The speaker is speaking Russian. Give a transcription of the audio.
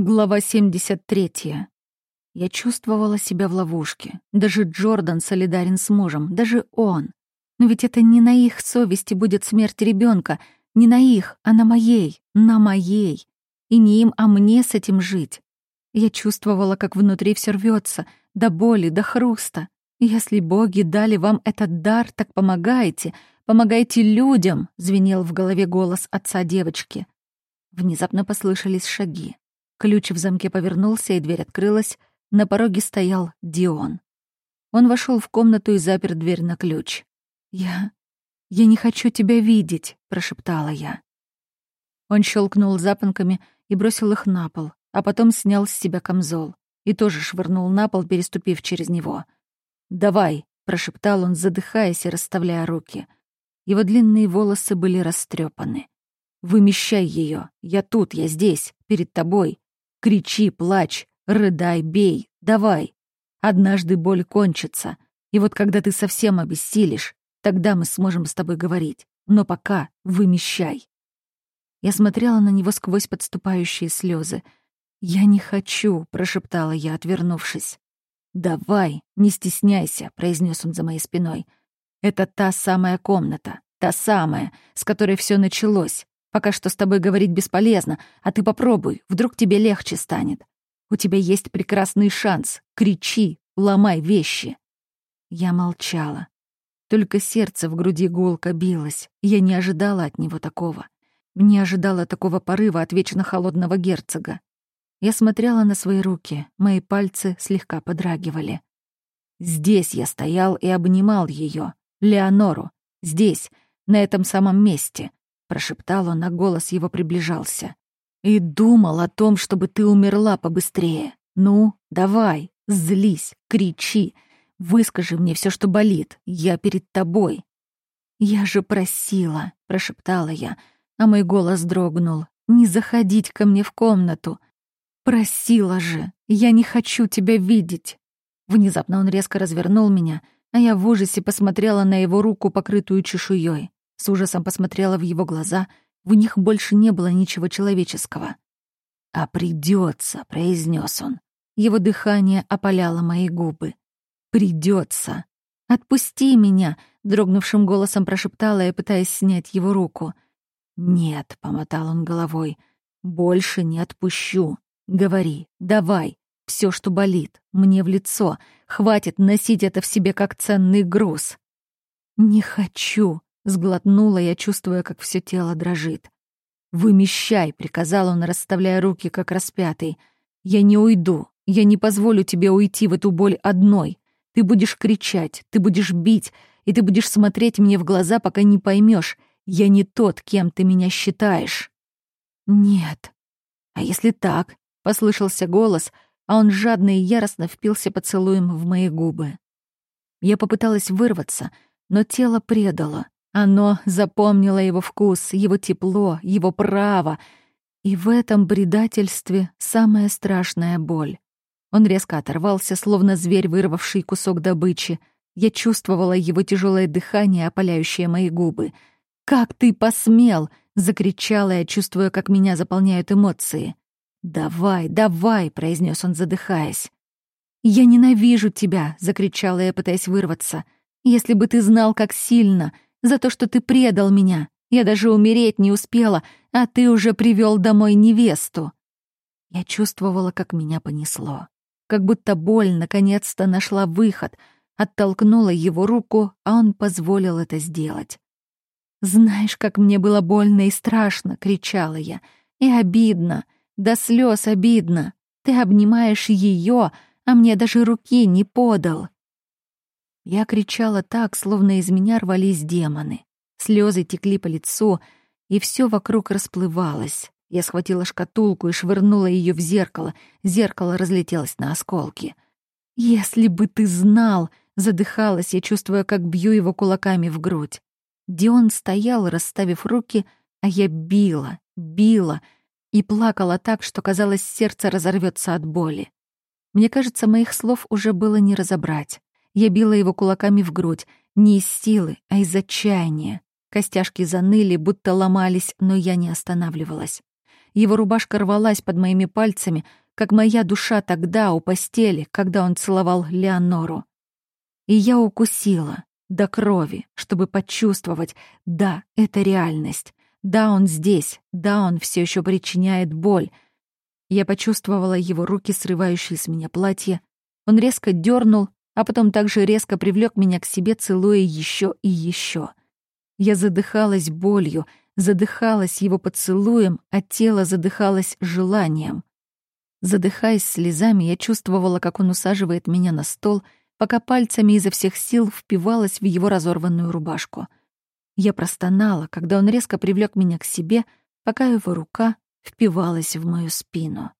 Глава 73. Я чувствовала себя в ловушке. Даже Джордан солидарен с мужем, даже он. Но ведь это не на их совести будет смерть ребенка, не на их, а на моей, на моей. И не им, а мне с этим жить. Я чувствовала, как внутри все рвется, до боли, до хруста. Если боги дали вам этот дар, так помогайте, помогайте людям, звенел в голове голос отца девочки. Внезапно послышались шаги. Ключ в замке повернулся, и дверь открылась. На пороге стоял Дион. Он вошел в комнату и запер дверь на ключ. «Я... я не хочу тебя видеть», — прошептала я. Он щелкнул запонками и бросил их на пол, а потом снял с себя камзол и тоже швырнул на пол, переступив через него. «Давай», — прошептал он, задыхаясь и расставляя руки. Его длинные волосы были растрепаны. «Вымещай ее. Я тут, я здесь, перед тобой. Кричи, плачь, рыдай, бей, давай. Однажды боль кончится. И вот когда ты совсем обессилишь, тогда мы сможем с тобой говорить. Но пока вымещай. Я смотрела на него сквозь подступающие слезы. «Я не хочу», — прошептала я, отвернувшись. «Давай, не стесняйся», — произнес он за моей спиной. «Это та самая комната, та самая, с которой все началось. Пока что с тобой говорить бесполезно, а ты попробуй, вдруг тебе легче станет. У тебя есть прекрасный шанс. Кричи, ломай вещи». Я молчала. Только сердце в груди гулко билось. Я не ожидала от него такого. Не ожидала такого порыва от вечно холодного герцога. Я смотрела на свои руки, мои пальцы слегка подрагивали. Здесь я стоял и обнимал ее, Леонору, здесь, на этом самом месте прошептал он, а голос его приближался. И думал о том, чтобы ты умерла побыстрее. Ну, давай, злись, кричи, выскажи мне все, что болит. Я перед тобой. Я же просила, прошептала я, а мой голос дрогнул. Не заходить ко мне в комнату. Просила же, я не хочу тебя видеть. Внезапно он резко развернул меня, а я в ужасе посмотрела на его руку, покрытую чешуей. С ужасом посмотрела в его глаза. В них больше не было ничего человеческого. «А придется», — произнес он. Его дыхание опаляло мои губы. «Придется. Отпусти меня», — дрогнувшим голосом прошептала я, пытаясь снять его руку. «Нет», — помотал он головой, — «больше не отпущу. Говори, давай, все, что болит, мне в лицо. Хватит носить это в себе как ценный груз». «Не хочу», Сглотнула я, чувствуя, как все тело дрожит. «Вымещай», — приказал он, расставляя руки, как распятый. «Я не уйду. Я не позволю тебе уйти в эту боль одной. Ты будешь кричать, ты будешь бить, и ты будешь смотреть мне в глаза, пока не поймешь. Я не тот, кем ты меня считаешь». «Нет». «А если так?» — послышался голос, а он жадно и яростно впился поцелуем в мои губы. Я попыталась вырваться, но тело предало. Оно запомнило его вкус, его тепло, его право. И в этом предательстве самая страшная боль. Он резко оторвался, словно зверь, вырвавший кусок добычи. Я чувствовала его тяжелое дыхание, опаляющее мои губы. «Как ты посмел!» — закричала я, чувствуя, как меня заполняют эмоции. «Давай, давай!» — произнес он, задыхаясь. «Я ненавижу тебя!» — закричала я, пытаясь вырваться. «Если бы ты знал, как сильно!» За то, что ты предал меня. Я даже умереть не успела, а ты уже привел домой невесту». Я чувствовала, как меня понесло. Как будто боль наконец-то нашла выход, оттолкнула его руку, а он позволил это сделать. «Знаешь, как мне было больно и страшно!» — кричала я. «И обидно, до слез обидно. Ты обнимаешь ее, а мне даже руки не подал». Я кричала так, словно из меня рвались демоны. Слезы текли по лицу, и все вокруг расплывалось. Я схватила шкатулку и швырнула ее в зеркало. Зеркало разлетелось на осколки. «Если бы ты знал!» — задыхалась я, чувствуя, как бью его кулаками в грудь. Дион стоял, расставив руки, а я била, била и плакала так, что, казалось, сердце разорвется от боли. Мне кажется, моих слов уже было не разобрать. Я била его кулаками в грудь, не из силы, а из отчаяния. Костяшки заныли, будто ломались, но я не останавливалась. Его рубашка рвалась под моими пальцами, как моя душа тогда у постели, когда он целовал Леонору. И я укусила до крови, чтобы почувствовать, да, это реальность. Да, он здесь, да, он все еще причиняет боль. Я почувствовала его руки, срывающие с меня платье. Он резко дернул, а потом также резко привлек меня к себе, целуя еще и еще. Я задыхалась болью, задыхалась его поцелуем, а тело задыхалось желанием. Задыхаясь слезами, я чувствовала, как он усаживает меня на стол, пока пальцами изо всех сил впивалась в его разорванную рубашку. Я простонала, когда он резко привлек меня к себе, пока его рука впивалась в мою спину.